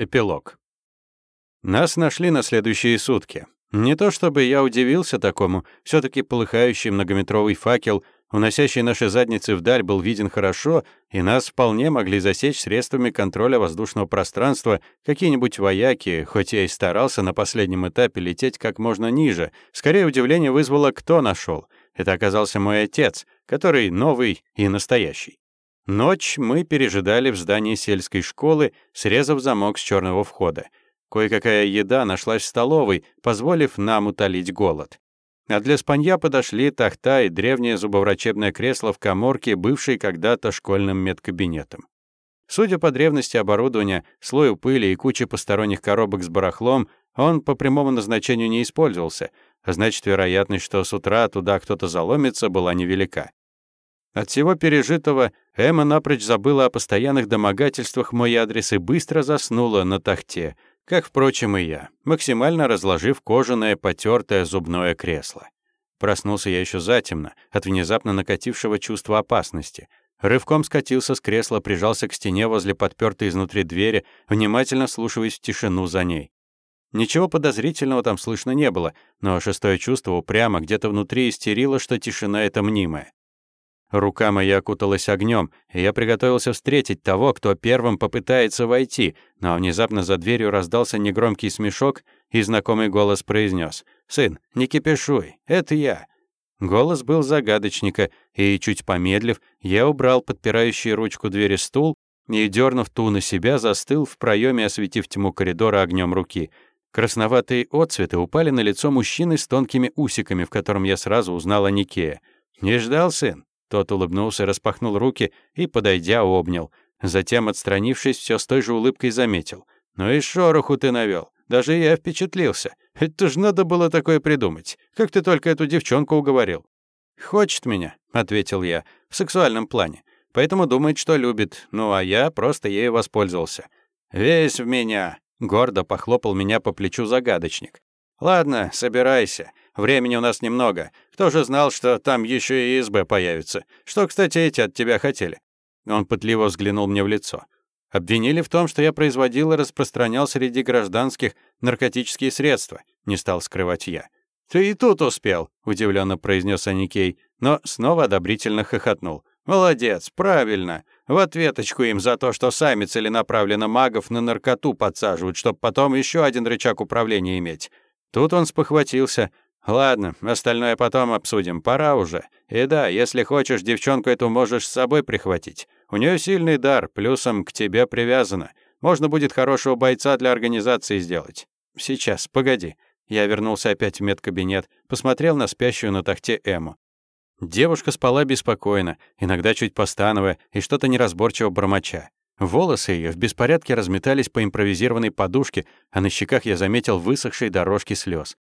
Эпилог. Нас нашли на следующие сутки. Не то чтобы я удивился такому, все таки полыхающий многометровый факел, уносящий наши задницы вдаль, был виден хорошо, и нас вполне могли засечь средствами контроля воздушного пространства какие-нибудь вояки, хоть я и старался на последнем этапе лететь как можно ниже. Скорее удивление вызвало, кто нашел. Это оказался мой отец, который новый и настоящий. Ночь мы пережидали в здании сельской школы, срезав замок с черного входа. Кое-какая еда нашлась в столовой, позволив нам утолить голод. А для спанья подошли тахта и древнее зубоврачебное кресло в коморке, бывшей когда-то школьным медкабинетом. Судя по древности оборудования, слою пыли и куче посторонних коробок с барахлом, он по прямому назначению не использовался, а значит, вероятность, что с утра туда кто-то заломится, была невелика. От всего пережитого Эмма напрочь забыла о постоянных домогательствах мой адрес и быстро заснула на тахте, как, впрочем, и я, максимально разложив кожаное потертое зубное кресло. Проснулся я еще затемно, от внезапно накатившего чувства опасности. Рывком скатился с кресла, прижался к стене возле подпертой изнутри двери, внимательно слушаясь в тишину за ней. Ничего подозрительного там слышно не было, но шестое чувство упрямо где-то внутри истерило, что тишина — это мнимая. Рука моя окуталась огнем, и я приготовился встретить того, кто первым попытается войти, но внезапно за дверью раздался негромкий смешок, и знакомый голос произнес: «Сын, не кипишуй, это я». Голос был загадочника, и, чуть помедлив, я убрал подпирающий ручку двери стул и, дернув ту на себя, застыл в проеме, осветив тьму коридора огнем руки. Красноватые отцветы упали на лицо мужчины с тонкими усиками, в котором я сразу узнал Аникея. «Не ждал, сын?» Тот улыбнулся, распахнул руки и, подойдя, обнял. Затем, отстранившись, все с той же улыбкой заметил. «Ну и шороху ты навел. Даже я впечатлился. Это ж надо было такое придумать. Как ты только эту девчонку уговорил?» «Хочет меня», — ответил я, — «в сексуальном плане. Поэтому думает, что любит. Ну, а я просто ею воспользовался». «Весь в меня», — гордо похлопал меня по плечу загадочник. «Ладно, собирайся. Времени у нас немного. Кто же знал, что там еще и СБ появится? Что, кстати, эти от тебя хотели?» Он пытливо взглянул мне в лицо. «Обвинили в том, что я производил и распространял среди гражданских наркотические средства», — не стал скрывать я. «Ты и тут успел», — удивленно произнес Аникей, но снова одобрительно хохотнул. «Молодец, правильно. В ответочку им за то, что сами целенаправленно магов на наркоту подсаживают, чтобы потом еще один рычаг управления иметь». Тут он спохватился, Ладно, остальное потом обсудим, пора уже. И да, если хочешь, девчонку эту можешь с собой прихватить. У нее сильный дар, плюсом к тебе привязана. Можно будет хорошего бойца для организации сделать. Сейчас, погоди. Я вернулся опять в медкабинет, посмотрел на спящую на тахте Эму. Девушка спала беспокойно, иногда чуть постановая и что-то неразборчиво бормоча. Волосы ее в беспорядке разметались по импровизированной подушке, а на щеках я заметил высохшие дорожки слез.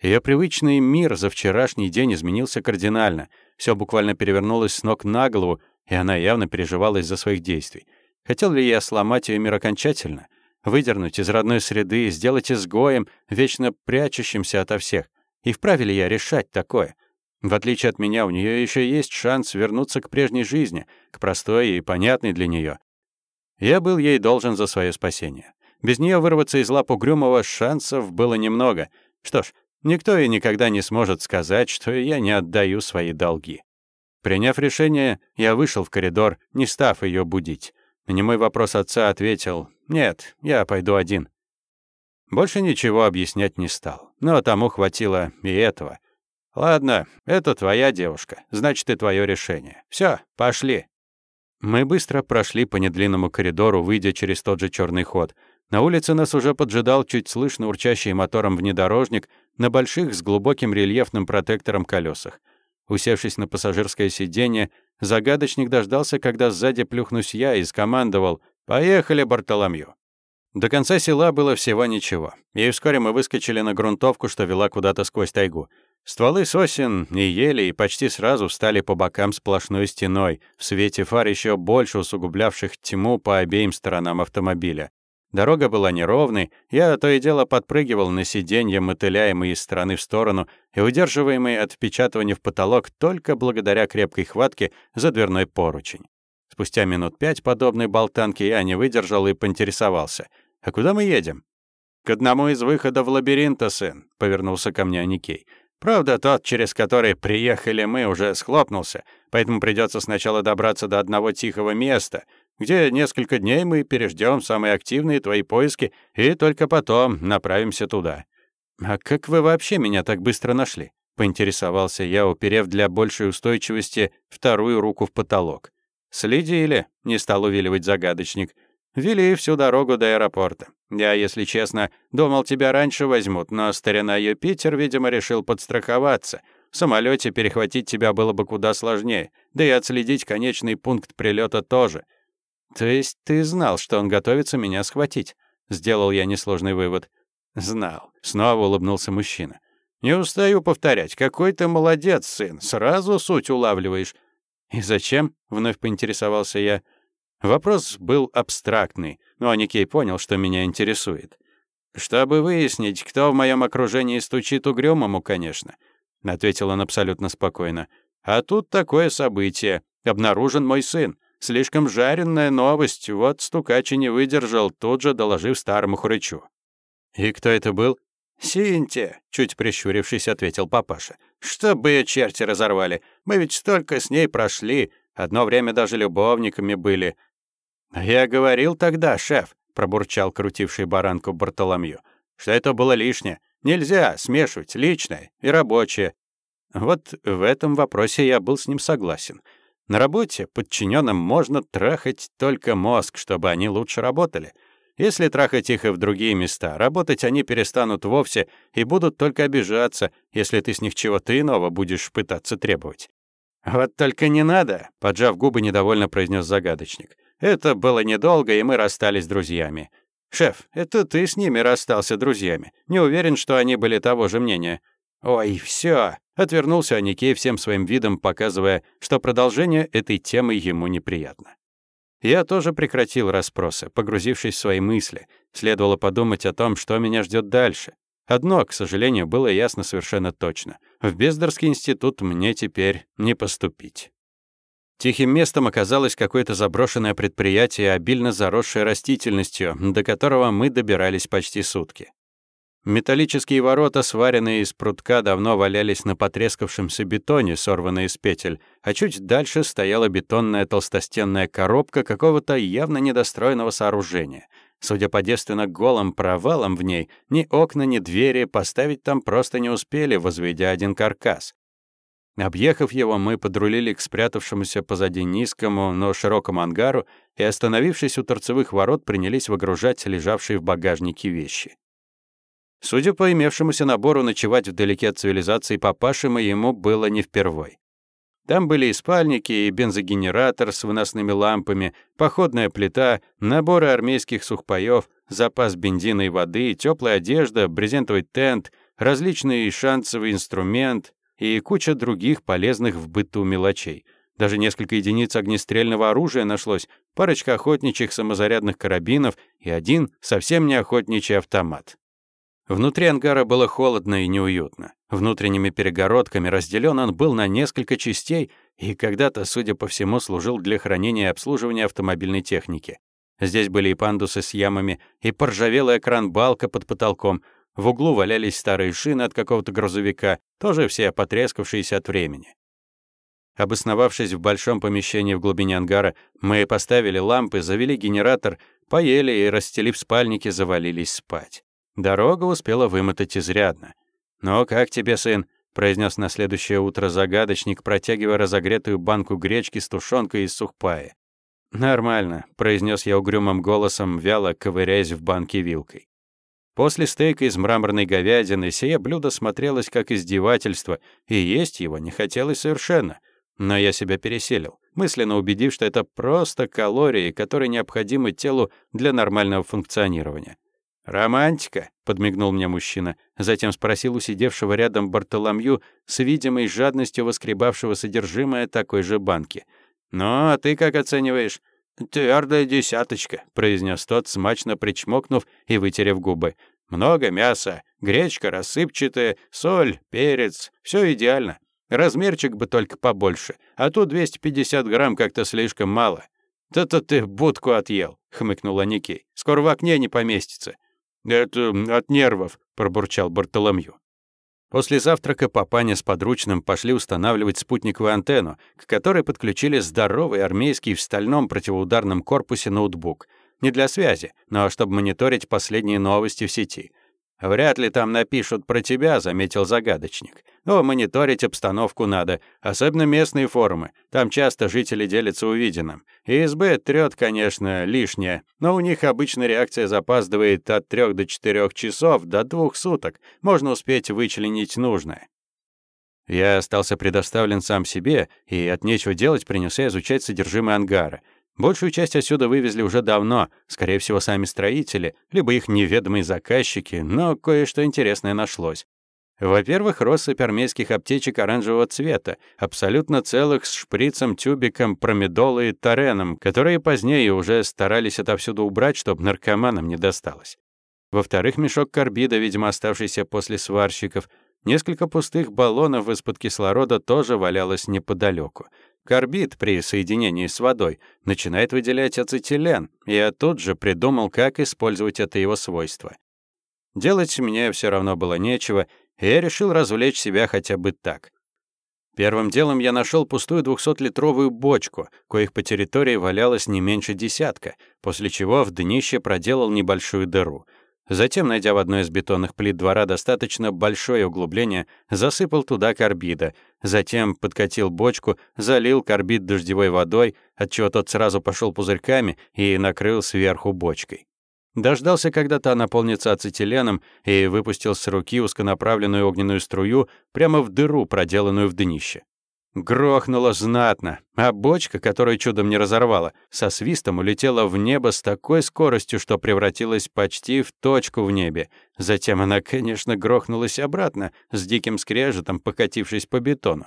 Ее привычный мир за вчерашний день изменился кардинально. Все буквально перевернулось с ног на голову, и она явно переживала из-за своих действий. Хотел ли я сломать ее мир окончательно? Выдернуть из родной среды, сделать изгоем, вечно прячущимся ото всех? И вправе ли я решать такое? В отличие от меня, у нее еще есть шанс вернуться к прежней жизни, к простой и понятной для нее. Я был ей должен за свое спасение. Без нее вырваться из лап угрюмого шансов было немного. Что ж, Никто и никогда не сможет сказать, что я не отдаю свои долги. Приняв решение, я вышел в коридор, не став ее будить. На немой вопрос отца ответил «Нет, я пойду один». Больше ничего объяснять не стал, но тому хватило и этого. «Ладно, это твоя девушка, значит, и твое решение. Все, пошли». Мы быстро прошли по недлинному коридору, выйдя через тот же черный ход. На улице нас уже поджидал чуть слышно урчащий мотором внедорожник, на больших с глубоким рельефным протектором колесах. Усевшись на пассажирское сиденье, загадочник дождался, когда сзади плюхнусь я и скомандовал «Поехали, Бартоломью!». До конца села было всего ничего, и вскоре мы выскочили на грунтовку, что вела куда-то сквозь тайгу. Стволы сосен и ели и почти сразу встали по бокам сплошной стеной, в свете фар еще больше усугублявших тьму по обеим сторонам автомобиля. Дорога была неровной, я то и дело подпрыгивал на сиденье, мотыляемый из стороны в сторону и удерживаемый от впечатывания в потолок только благодаря крепкой хватке за дверной поручень. Спустя минут пять подобной болтанки я не выдержал и поинтересовался. А куда мы едем?» «К одному из выходов лабиринта, сын», — повернулся ко мне Аникей. «Правда, тот, через который приехали мы, уже схлопнулся, поэтому придется сначала добраться до одного тихого места, где несколько дней мы переждем самые активные твои поиски и только потом направимся туда». «А как вы вообще меня так быстро нашли?» — поинтересовался я, уперев для большей устойчивости вторую руку в потолок. «Следили», — не стал увиливать загадочник. «Вели всю дорогу до аэропорта. Я, если честно, думал, тебя раньше возьмут, но старина Юпитер, видимо, решил подстраховаться. В самолете перехватить тебя было бы куда сложнее, да и отследить конечный пункт прилета тоже. То есть ты знал, что он готовится меня схватить?» Сделал я несложный вывод. «Знал», — снова улыбнулся мужчина. «Не устаю повторять, какой ты молодец, сын, сразу суть улавливаешь». «И зачем?» — вновь поинтересовался я. Вопрос был абстрактный, но Аникей понял, что меня интересует. «Чтобы выяснить, кто в моем окружении стучит угрюмому, конечно», — ответил он абсолютно спокойно. «А тут такое событие. Обнаружен мой сын. Слишком жареная новость. Вот стукач и не выдержал, тут же доложив старому хрычу». «И кто это был?» «Синтия», — чуть прищурившись, ответил папаша. «Чтобы ее черти разорвали. Мы ведь столько с ней прошли. Одно время даже любовниками были». «Я говорил тогда, шеф», — пробурчал крутивший баранку Бартоломью, «что это было лишнее. Нельзя смешивать личное и рабочее». Вот в этом вопросе я был с ним согласен. На работе подчиненным можно трахать только мозг, чтобы они лучше работали — если трахать их и в другие места, работать они перестанут вовсе и будут только обижаться, если ты с них чего-то иного будешь пытаться требовать. «Вот только не надо», — поджав губы, недовольно произнес загадочник. «Это было недолго, и мы расстались друзьями». «Шеф, это ты с ними расстался друзьями. Не уверен, что они были того же мнения». «Ой, все, отвернулся Аникей всем своим видом, показывая, что продолжение этой темы ему неприятно. Я тоже прекратил расспросы, погрузившись в свои мысли. Следовало подумать о том, что меня ждет дальше. Одно, к сожалению, было ясно совершенно точно. В Бездарский институт мне теперь не поступить. Тихим местом оказалось какое-то заброшенное предприятие, обильно заросшее растительностью, до которого мы добирались почти сутки. Металлические ворота, сваренные из прутка, давно валялись на потрескавшемся бетоне, сорванные с петель, а чуть дальше стояла бетонная толстостенная коробка какого-то явно недостроенного сооружения. Судя по девственно голым провалам в ней, ни окна, ни двери поставить там просто не успели, возведя один каркас. Объехав его, мы подрулили к спрятавшемуся позади низкому, но широкому ангару и, остановившись у торцевых ворот, принялись выгружать лежавшие в багажнике вещи. Судя по имевшемуся набору, ночевать вдалеке от цивилизации папаши ему было не впервой. Там были и спальники, и бензогенератор с выносными лампами, походная плита, наборы армейских сухпаёв, запас бензина и воды, теплая одежда, брезентовый тент, различный шансовый инструмент и куча других полезных в быту мелочей. Даже несколько единиц огнестрельного оружия нашлось, парочка охотничьих самозарядных карабинов и один совсем не охотничий автомат. Внутри ангара было холодно и неуютно. Внутренними перегородками разделен он был на несколько частей и когда-то, судя по всему, служил для хранения и обслуживания автомобильной техники. Здесь были и пандусы с ямами, и поржавелый экран-балка под потолком. В углу валялись старые шины от какого-то грузовика, тоже все потрескавшиеся от времени. Обосновавшись в большом помещении в глубине ангара, мы поставили лампы, завели генератор, поели и, расстелив спальники, завалились спать. Дорога успела вымотать изрядно. «Ну, как тебе, сын?» — произнес на следующее утро загадочник, протягивая разогретую банку гречки с тушенкой из сухпая. «Нормально», — произнес я угрюмым голосом, вяло ковыряясь в банке вилкой. После стейка из мраморной говядины сие блюдо смотрелось как издевательство, и есть его не хотелось совершенно. Но я себя переселил, мысленно убедив, что это просто калории, которые необходимы телу для нормального функционирования. «Романтика», — подмигнул мне мужчина, затем спросил у сидевшего рядом Бартоломью с видимой жадностью воскребавшего содержимое такой же банки. «Ну, а ты как оцениваешь?» «Твердая десяточка», — произнес тот, смачно причмокнув и вытерев губы. «Много мяса, гречка рассыпчатая, соль, перец, все идеально. Размерчик бы только побольше, а тут 250 грамм как-то слишком мало». «То-то ты будку отъел», — хмыкнула Никей. «Скоро в окне не поместится». «Это от нервов», — пробурчал Бартоломью. После завтрака папаня с подручным пошли устанавливать спутниковую антенну, к которой подключили здоровый армейский в стальном противоударном корпусе ноутбук. Не для связи, но чтобы мониторить последние новости в сети. «Вряд ли там напишут про тебя», — заметил загадочник. «Но мониторить обстановку надо, особенно местные форумы. Там часто жители делятся увиденным. ИСБ трёт, конечно, лишнее, но у них обычно реакция запаздывает от трех до четырех часов до двух суток. Можно успеть вычленить нужное». Я остался предоставлен сам себе и от нечего делать принялся изучать содержимое ангара — Большую часть отсюда вывезли уже давно, скорее всего, сами строители, либо их неведомые заказчики, но кое-что интересное нашлось. Во-первых, россыпь армейских аптечек оранжевого цвета, абсолютно целых с шприцем, тюбиком, промедолой и тареном, которые позднее уже старались отовсюду убрать, чтобы наркоманам не досталось. Во-вторых, мешок карбида, видимо, оставшийся после сварщиков. Несколько пустых баллонов из-под кислорода тоже валялось неподалеку. Карбид при соединении с водой начинает выделять ацетилен, и я тут же придумал, как использовать это его свойство. Делать мне все равно было нечего, и я решил развлечь себя хотя бы так. Первым делом я нашел пустую 200-литровую бочку, коих по территории валялось не меньше десятка, после чего в днище проделал небольшую дыру — Затем, найдя в одной из бетонных плит двора достаточно большое углубление, засыпал туда карбида. Затем подкатил бочку, залил карбид дождевой водой, отчего тот сразу пошел пузырьками и накрыл сверху бочкой. Дождался, когда та наполнится ацетиленом, и выпустил с руки узконаправленную огненную струю прямо в дыру, проделанную в днище. Грохнуло знатно, а бочка, которую чудом не разорвала, со свистом улетела в небо с такой скоростью, что превратилась почти в точку в небе. Затем она, конечно, грохнулась обратно, с диким скрежетом покатившись по бетону.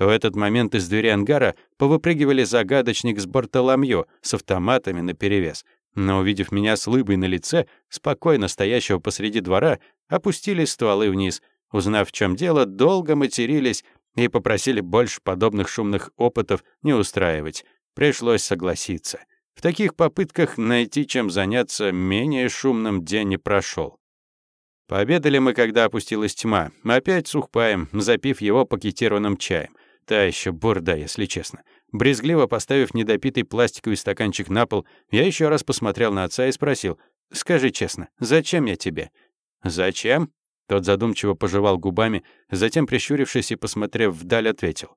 В этот момент из двери ангара повыпрыгивали загадочник с Бартоломью с автоматами наперевес. Но, увидев меня с лыбой на лице, спокойно стоящего посреди двора, опустили стволы вниз. Узнав, в чем дело, долго матерились, и попросили больше подобных шумных опытов не устраивать. Пришлось согласиться. В таких попытках найти чем заняться менее шумным день не прошел. Пообедали мы, когда опустилась тьма, опять сухпаем, запив его пакетированным чаем. Та еще бурда, если честно. Брезгливо поставив недопитый пластиковый стаканчик на пол, я еще раз посмотрел на отца и спросил, «Скажи честно, зачем я тебе?» «Зачем?» Тот задумчиво пожевал губами, затем, прищурившись и посмотрев вдаль, ответил.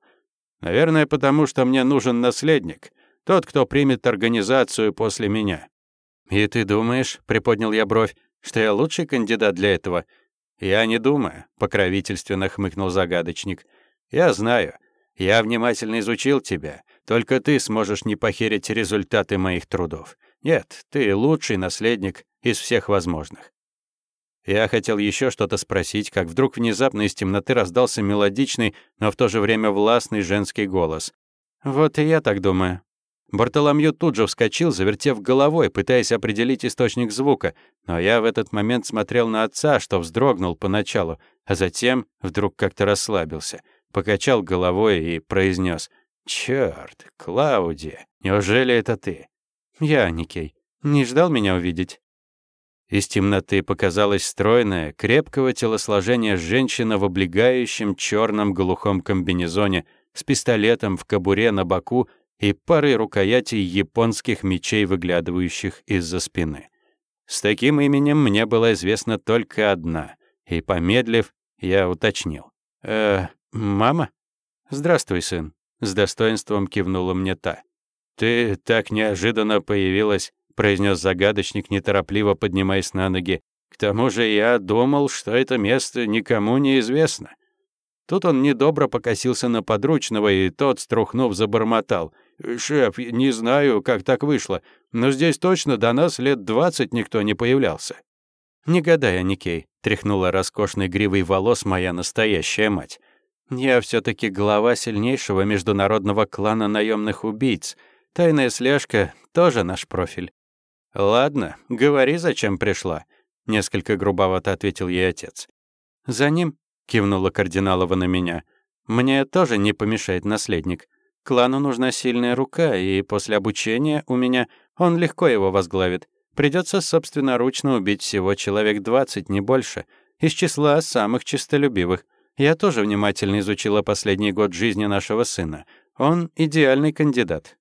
«Наверное, потому что мне нужен наследник, тот, кто примет организацию после меня». «И ты думаешь, — приподнял я бровь, — что я лучший кандидат для этого?» «Я не думаю», — покровительственно хмыкнул загадочник. «Я знаю. Я внимательно изучил тебя. Только ты сможешь не похерить результаты моих трудов. Нет, ты лучший наследник из всех возможных. Я хотел еще что-то спросить, как вдруг внезапно из темноты раздался мелодичный, но в то же время властный женский голос. «Вот и я так думаю». Бартоломью тут же вскочил, завертев головой, пытаясь определить источник звука, но я в этот момент смотрел на отца, что вздрогнул поначалу, а затем вдруг как-то расслабился, покачал головой и произнес: «Чёрт, Клаудия, неужели это ты?» «Я, Никей. Не ждал меня увидеть?» Из темноты показалась стройная, крепкого телосложения женщина в облегающем черном глухом комбинезоне с пистолетом в кобуре на боку и парой рукоятей японских мечей, выглядывающих из-за спины. С таким именем мне была известна только одна, и, помедлив, я уточнил. «Э, мама?» «Здравствуй, сын», — с достоинством кивнула мне та. «Ты так неожиданно появилась произнес загадочник, неторопливо поднимаясь на ноги. К тому же я думал, что это место никому не известно. Тут он недобро покосился на подручного, и тот, струхнув, забормотал. «Шеф, не знаю, как так вышло, но здесь точно до нас лет двадцать никто не появлялся». «Не гадай, Аникей», — тряхнула роскошной гривой волос моя настоящая мать. «Я все таки глава сильнейшего международного клана наемных убийц. Тайная слежка — тоже наш профиль. «Ладно, говори, зачем пришла», — несколько грубовато ответил ей отец. «За ним», — кивнула Кардиналова на меня, — «мне тоже не помешает наследник. Клану нужна сильная рука, и после обучения у меня он легко его возглавит. Придется собственноручно убить всего человек 20, не больше, из числа самых честолюбивых. Я тоже внимательно изучила последний год жизни нашего сына. Он идеальный кандидат».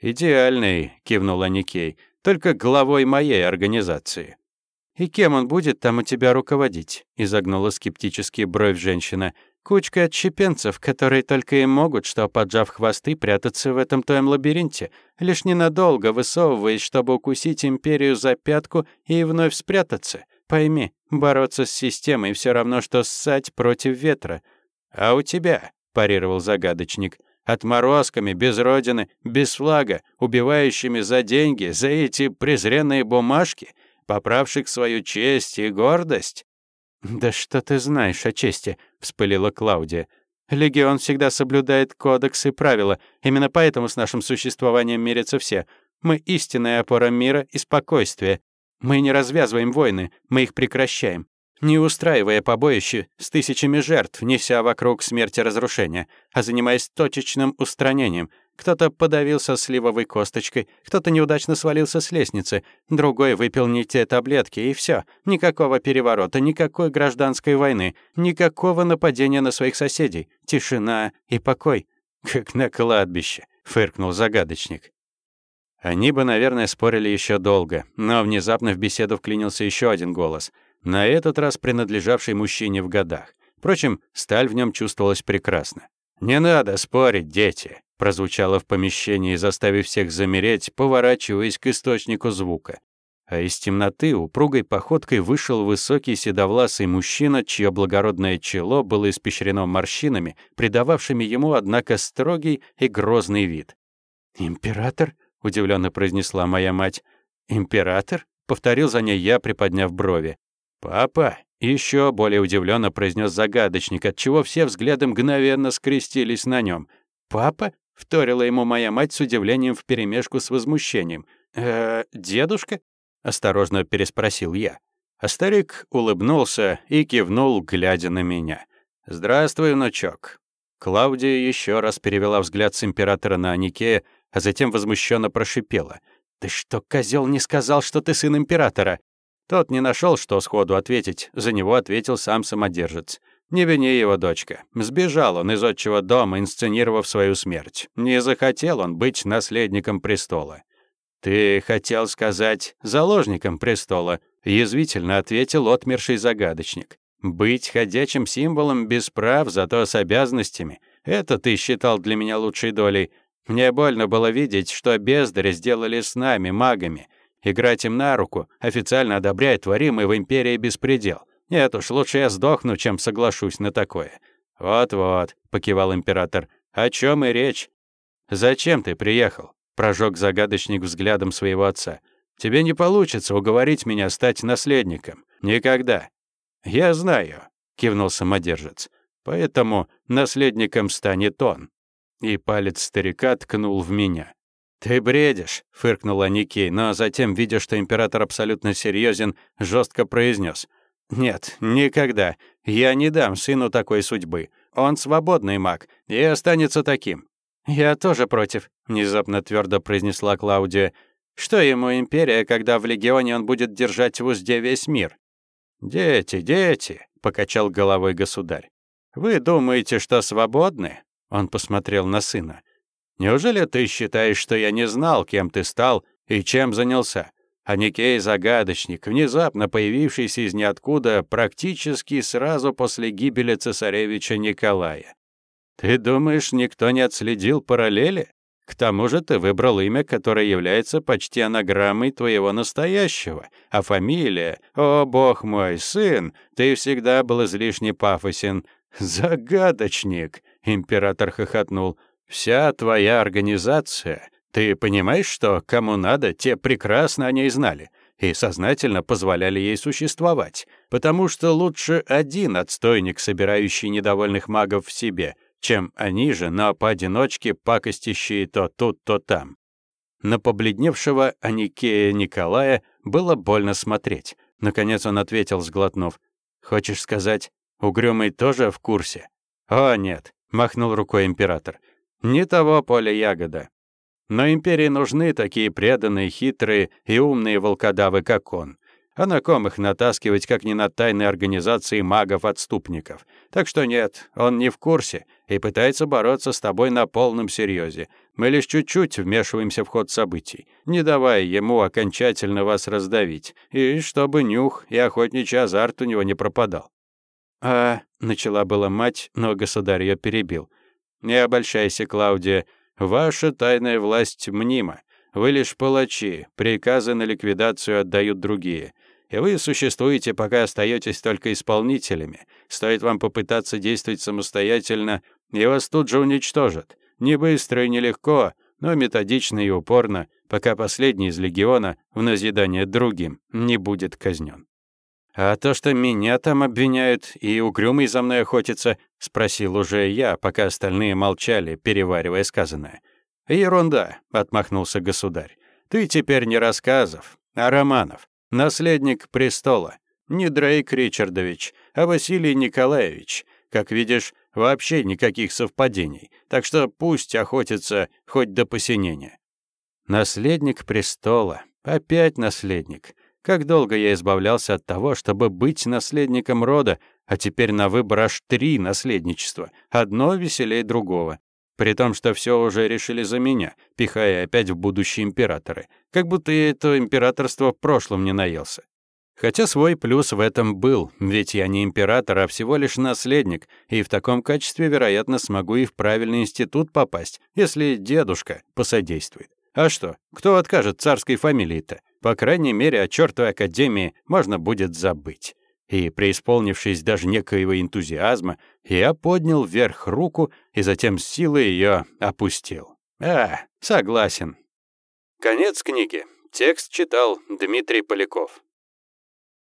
«Идеальный», — кивнула Никей, — «только главой моей организации». «И кем он будет там у тебя руководить?» — изогнула скептически бровь женщина. «Кучка отщепенцев, которые только и могут, что, поджав хвосты, прятаться в этом твоем лабиринте, лишь ненадолго высовываясь, чтобы укусить империю за пятку и вновь спрятаться. Пойми, бороться с системой все равно, что ссать против ветра. А у тебя, парировал загадочник, отморозками, без родины, без флага, убивающими за деньги, за эти презренные бумажки, поправших свою честь и гордость. «Да что ты знаешь о чести?» — вспылила Клаудия. «Легион всегда соблюдает кодекс и правила. Именно поэтому с нашим существованием мирятся все. Мы истинная опора мира и спокойствия. Мы не развязываем войны, мы их прекращаем, не устраивая побоище с тысячами жертв, неся вокруг смерти разрушения, а занимаясь точечным устранением. Кто-то подавился сливовой косточкой, кто-то неудачно свалился с лестницы, другой выпил не те таблетки, и все. Никакого переворота, никакой гражданской войны, никакого нападения на своих соседей. Тишина и покой. «Как на кладбище», — фыркнул загадочник. Они бы, наверное, спорили еще долго, но внезапно в беседу вклинился еще один голос, на этот раз принадлежавший мужчине в годах. Впрочем, сталь в нем чувствовалась прекрасно. «Не надо спорить, дети», — прозвучало в помещении, заставив всех замереть, поворачиваясь к источнику звука. А из темноты упругой походкой вышел высокий седовласый мужчина, чье благородное чело было испещрено морщинами, придававшими ему, однако, строгий и грозный вид. «Император?» — удивленно произнесла моя мать. «Император?» — повторил за ней я, приподняв брови. «Папа!» — еще более удивленно произнес загадочник, отчего все взгляды мгновенно скрестились на нем. «Папа?» — вторила ему моя мать с удивлением вперемешку с возмущением. «Э, дедушка?» — осторожно переспросил я. А старик улыбнулся и кивнул, глядя на меня. «Здравствуй, внучок». Клаудия еще раз перевела взгляд с императора на Аникея, а затем возмущенно прошипела. «Ты что, козел, не сказал, что ты сын императора?» Тот не нашел, что сходу ответить, за него ответил сам самодержец. Не вини его, дочка. Сбежал он из отчего дома, инсценировав свою смерть. Не захотел он быть наследником престола. «Ты хотел сказать заложником престола», — язвительно ответил отмерший загадочник. «Быть ходячим символом без прав, зато с обязанностями — это ты считал для меня лучшей долей. Мне больно было видеть, что бездари сделали с нами, магами. Играть им на руку, официально одобряя творимый в Империи беспредел. Нет уж, лучше я сдохну, чем соглашусь на такое. «Вот-вот», — покивал император, — «о чем и речь?» «Зачем ты приехал?» — прожег загадочник взглядом своего отца. «Тебе не получится уговорить меня стать наследником. Никогда». «Я знаю», — кивнул самодержец. «Поэтому наследником станет он» и палец старика ткнул в меня. «Ты бредишь», — фыркнула Никей, но затем, видя, что император абсолютно серьезен, жестко произнес: «Нет, никогда. Я не дам сыну такой судьбы. Он свободный маг и останется таким». «Я тоже против», — внезапно твердо произнесла Клаудия. «Что ему империя, когда в легионе он будет держать в узде весь мир?» «Дети, дети», — покачал головой государь. «Вы думаете, что свободны? Он посмотрел на сына. «Неужели ты считаешь, что я не знал, кем ты стал и чем занялся? А Никей — загадочник, внезапно появившийся из ниоткуда практически сразу после гибели цесаревича Николая. Ты думаешь, никто не отследил параллели? К тому же ты выбрал имя, которое является почти анаграммой твоего настоящего, а фамилия, о бог мой, сын, ты всегда был излишне пафосен. Загадочник!» Император хохотнул. «Вся твоя организация. Ты понимаешь, что кому надо, те прекрасно о ней знали и сознательно позволяли ей существовать, потому что лучше один отстойник, собирающий недовольных магов в себе, чем они же, но поодиночке пакостящие то тут, то там. На побледневшего Аникея Николая было больно смотреть. Наконец он ответил, сглотнув. «Хочешь сказать, Угрюмый тоже в курсе?» «О, нет. — махнул рукой император. Не того поля ягода. Но империи нужны такие преданные, хитрые и умные волкодавы, как он. А на ком их натаскивать, как не на тайные организации магов-отступников? Так что нет, он не в курсе и пытается бороться с тобой на полном серьезе. Мы лишь чуть-чуть вмешиваемся в ход событий, не давая ему окончательно вас раздавить, и чтобы нюх и охотничий азарт у него не пропадал. «А...» — начала была мать, но государь ее перебил. «Не обольщайся, Клаудия. Ваша тайная власть мнима. Вы лишь палачи, приказы на ликвидацию отдают другие. И вы существуете, пока остаетесь только исполнителями. Стоит вам попытаться действовать самостоятельно, и вас тут же уничтожат. Не быстро и не легко, но методично и упорно, пока последний из легиона, в назидание другим, не будет казнен. «А то, что меня там обвиняют и угрюмый за мной охотится?» — спросил уже я, пока остальные молчали, переваривая сказанное. «Ерунда», — отмахнулся государь. «Ты теперь не рассказов, а романов. Наследник престола. Не Дрейк Ричардович, а Василий Николаевич. Как видишь, вообще никаких совпадений. Так что пусть охотится хоть до посинения». Наследник престола. Опять наследник. Как долго я избавлялся от того, чтобы быть наследником рода, а теперь на выбор аж три наследничества. Одно веселее другого. При том, что все уже решили за меня, пихая опять в будущие императоры. Как будто я это императорство в прошлом не наелся. Хотя свой плюс в этом был, ведь я не император, а всего лишь наследник, и в таком качестве, вероятно, смогу и в правильный институт попасть, если дедушка посодействует. А что, кто откажет царской фамилии-то? По крайней мере, о чертовой академии можно будет забыть. И, преисполнившись даже некоего энтузиазма, я поднял вверх руку и затем с силой ее опустил. А, согласен. Конец книги. Текст читал Дмитрий Поляков.